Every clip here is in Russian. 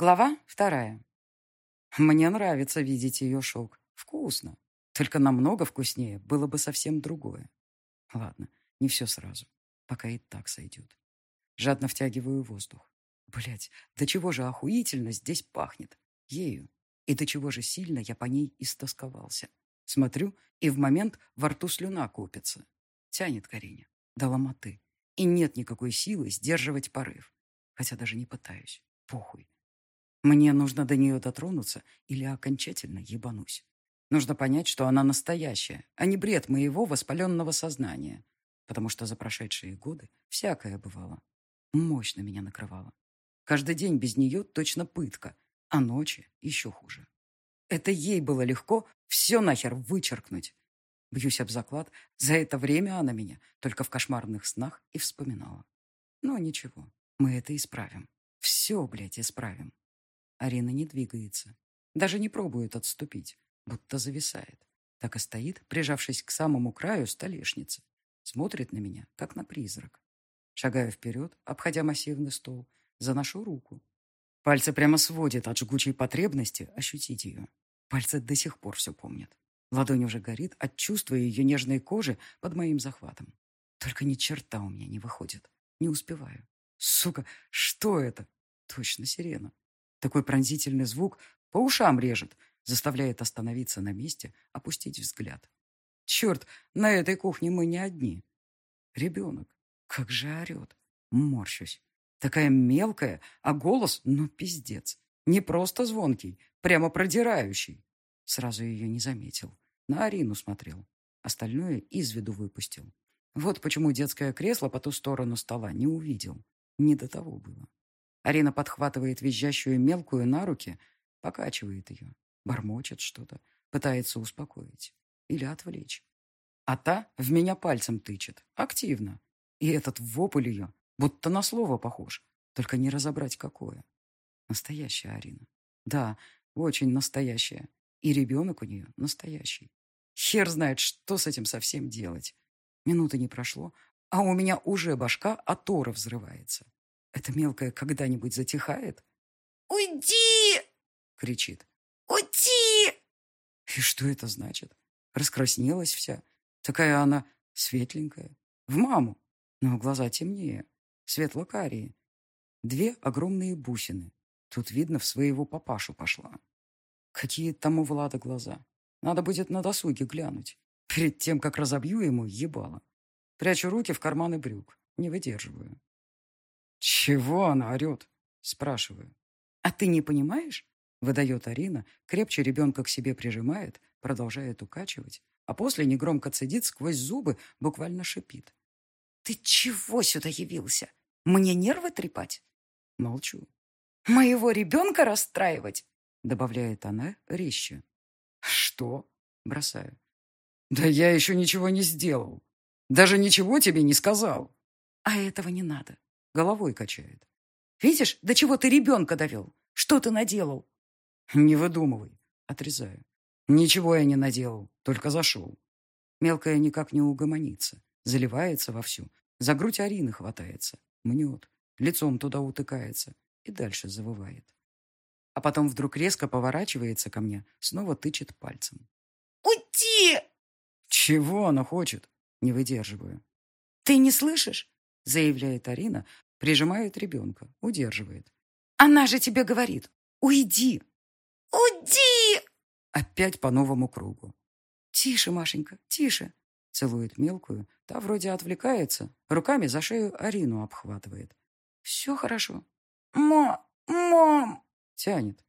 Глава вторая. Мне нравится видеть ее шок. Вкусно. Только намного вкуснее было бы совсем другое. Ладно, не все сразу. Пока и так сойдет. Жадно втягиваю воздух. Блять, до чего же охуительно здесь пахнет. Ею. И до чего же сильно я по ней истосковался. Смотрю, и в момент во рту слюна копится. Тянет Карине. До ломоты. И нет никакой силы сдерживать порыв. Хотя даже не пытаюсь. Похуй. Мне нужно до нее дотронуться или окончательно ебанусь. Нужно понять, что она настоящая, а не бред моего воспаленного сознания. Потому что за прошедшие годы всякое бывало. Мощно меня накрывало. Каждый день без нее точно пытка, а ночи еще хуже. Это ей было легко все нахер вычеркнуть. Бьюсь об заклад, за это время она меня только в кошмарных снах и вспоминала. Но ничего, мы это исправим. Все, блядь, исправим. Арина не двигается. Даже не пробует отступить, будто зависает. Так и стоит, прижавшись к самому краю столешницы. Смотрит на меня, как на призрак. Шагаю вперед, обходя массивный стол, заношу руку. Пальцы прямо сводят от жгучей потребности ощутить ее. Пальцы до сих пор все помнят. Ладонь уже горит от чувства ее нежной кожи под моим захватом. Только ни черта у меня не выходит. Не успеваю. Сука, что это? Точно сирена. Такой пронзительный звук по ушам режет, заставляет остановиться на месте, опустить взгляд. Черт, на этой кухне мы не одни. Ребенок, как же орет. Морщусь. Такая мелкая, а голос, ну, пиздец. Не просто звонкий, прямо продирающий. Сразу ее не заметил. На Арину смотрел. Остальное из виду выпустил. Вот почему детское кресло по ту сторону стола не увидел. Не до того было. Арина подхватывает визжащую мелкую на руки, покачивает ее, бормочет что-то, пытается успокоить или отвлечь. А та в меня пальцем тычет, активно. И этот вопль ее, будто на слово похож, только не разобрать какое. Настоящая Арина. Да, очень настоящая. И ребенок у нее настоящий. Хер знает, что с этим совсем делать. Минуты не прошло, а у меня уже башка от тора взрывается. Эта мелкая когда-нибудь затихает? «Уйди!» — кричит. «Уйди!» И что это значит? Раскраснелась вся. Такая она светленькая. В маму. Но глаза темнее. Светло-карие. Две огромные бусины. Тут, видно, в своего папашу пошла. Какие там у Влада глаза. Надо будет на досуге глянуть. Перед тем, как разобью ему ебало. Прячу руки в карманы брюк. Не выдерживаю. «Чего она орет?» – спрашиваю. «А ты не понимаешь?» – выдает Арина, крепче ребенка к себе прижимает, продолжает укачивать, а после негромко цедит сквозь зубы, буквально шипит. «Ты чего сюда явился? Мне нервы трепать?» Молчу. «Моего ребенка расстраивать?» – добавляет она резче. «Что?» – бросаю. «Да я еще ничего не сделал. Даже ничего тебе не сказал». «А этого не надо. Головой качает. «Видишь, до чего ты ребенка довел? Что ты наделал?» «Не выдумывай». Отрезаю. «Ничего я не наделал, только зашел». Мелкая никак не угомонится. Заливается вовсю. За грудь Арины хватается. Мнет. Лицом туда утыкается. И дальше завывает. А потом вдруг резко поворачивается ко мне, снова тычет пальцем. «Уйди!» «Чего она хочет?» Не выдерживаю. «Ты не слышишь? Заявляет Арина, прижимает ребенка, удерживает. «Она же тебе говорит! Уйди!» «Уйди!» Опять по новому кругу. «Тише, Машенька, тише!» Целует мелкую, та вроде отвлекается, руками за шею Арину обхватывает. «Все хорошо». «Ма... мам!» Тянет.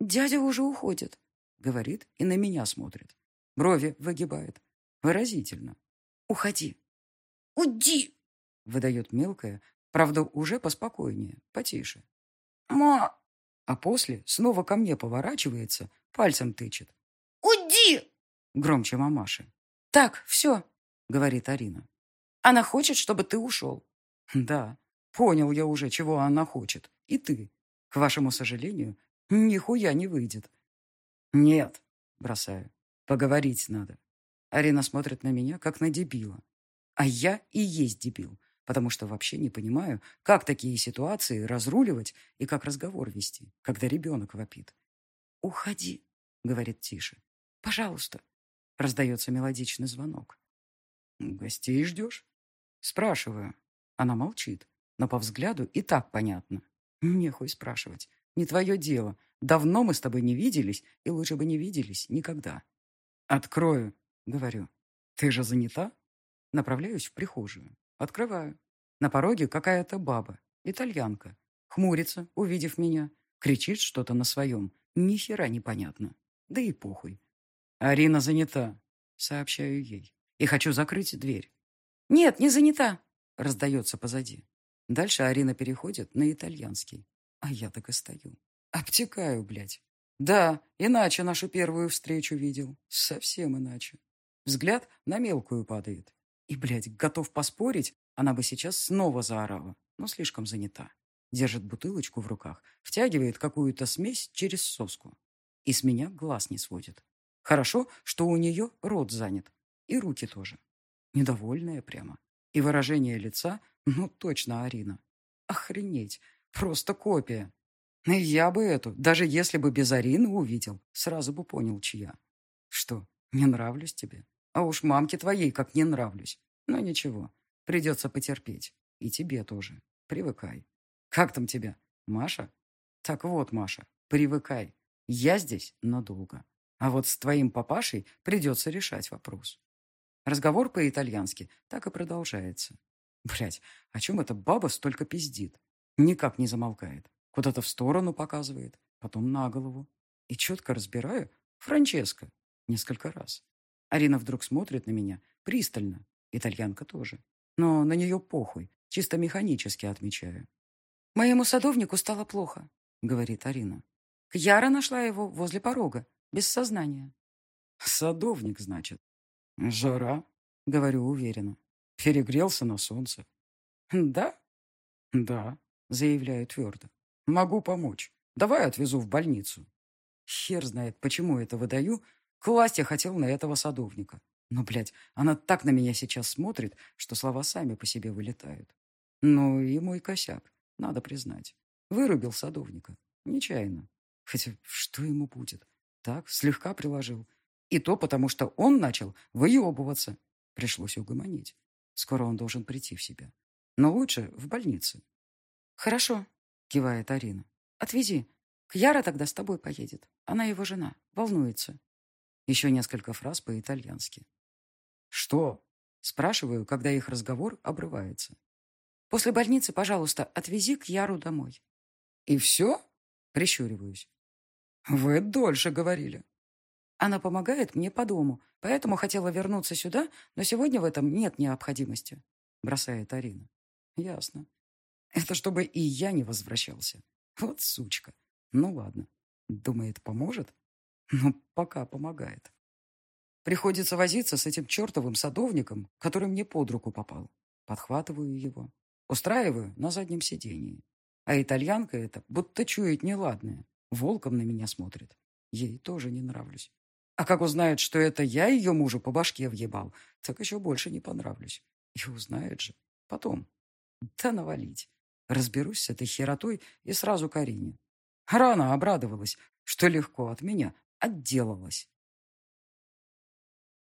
«Дядя уже уходит», — говорит и на меня смотрит. Брови выгибает. Выразительно. «Уходи». «Уйди!» Выдает мелкая, правда, уже поспокойнее, потише. «Ма!» А после снова ко мне поворачивается, пальцем тычет. «Уйди!» Громче мамаши. «Так, все», — говорит Арина. «Она хочет, чтобы ты ушел». «Да, понял я уже, чего она хочет. И ты. К вашему сожалению, нихуя не выйдет». «Нет», — бросаю. «Поговорить надо». Арина смотрит на меня, как на дебила. А я и есть дебил. Потому что вообще не понимаю, как такие ситуации разруливать и как разговор вести, когда ребенок вопит. «Уходи», — говорит тише. «Пожалуйста», — раздается мелодичный звонок. «Гостей ждешь?» Спрашиваю. Она молчит, но по взгляду и так понятно. Нехуй спрашивать. Не твое дело. Давно мы с тобой не виделись, и лучше бы не виделись никогда. «Открою», — говорю. «Ты же занята?» Направляюсь в прихожую. Открываю. На пороге какая-то баба, итальянка. Хмурится, увидев меня. Кричит что-то на своем. Ни хера непонятно. Да и похуй. «Арина занята», — сообщаю ей. «И хочу закрыть дверь». «Нет, не занята», — раздается позади. Дальше Арина переходит на итальянский. А я так и стою. Обтекаю, блядь. Да, иначе нашу первую встречу видел. Совсем иначе. Взгляд на мелкую падает. И, блядь, готов поспорить, она бы сейчас снова заорала, но слишком занята. Держит бутылочку в руках, втягивает какую-то смесь через соску. И с меня глаз не сводит. Хорошо, что у нее рот занят. И руки тоже. Недовольная прямо. И выражение лица, ну точно Арина. Охренеть, просто копия. Я бы эту, даже если бы без Арины увидел, сразу бы понял, чья. Что, не нравлюсь тебе? А уж мамке твоей как не нравлюсь. Но ничего, придется потерпеть. И тебе тоже. Привыкай. Как там тебя? Маша? Так вот, Маша, привыкай. Я здесь надолго. А вот с твоим папашей придется решать вопрос. Разговор по-итальянски так и продолжается. Блять, о чем эта баба столько пиздит? Никак не замолкает. Куда-то в сторону показывает, потом на голову. И четко разбираю Франческо несколько раз. Арина вдруг смотрит на меня пристально. Итальянка тоже. Но на нее похуй. Чисто механически отмечаю. «Моему садовнику стало плохо», — говорит Арина. Кьяра нашла его возле порога, без сознания. «Садовник, значит?» «Жара», — говорю уверенно. «Перегрелся на солнце». «Да?» «Да», — заявляю твердо. «Могу помочь. Давай отвезу в больницу». Хер знает, почему это выдаю. Класть я хотел на этого садовника. Но, блядь, она так на меня сейчас смотрит, что слова сами по себе вылетают. Ну и мой косяк, надо признать. Вырубил садовника. Нечаянно. Хотя что ему будет? Так, слегка приложил. И то потому, что он начал выебываться. Пришлось угомонить. Скоро он должен прийти в себя. Но лучше в больнице. «Хорошо», — кивает Арина. «Отвези. Кьяра тогда с тобой поедет. Она его жена. Волнуется». Еще несколько фраз по-итальянски. «Что?» — спрашиваю, когда их разговор обрывается. «После больницы, пожалуйста, отвези Кьяру домой». «И все?» — прищуриваюсь. «Вы дольше говорили». Она помогает мне по дому, поэтому хотела вернуться сюда, но сегодня в этом нет необходимости», — бросает Арина. «Ясно. Это чтобы и я не возвращался. Вот сучка. Ну ладно. Думает, поможет? Ну, пока помогает. Приходится возиться с этим чертовым садовником, который мне под руку попал. Подхватываю его. Устраиваю на заднем сидении. А итальянка эта будто чует неладное. Волком на меня смотрит. Ей тоже не нравлюсь. А как узнает, что это я ее мужу по башке въебал, так еще больше не понравлюсь. И узнает же. Потом. Да навалить. Разберусь с этой херотой и сразу Карине. Рано обрадовалась, что легко от меня отделалась.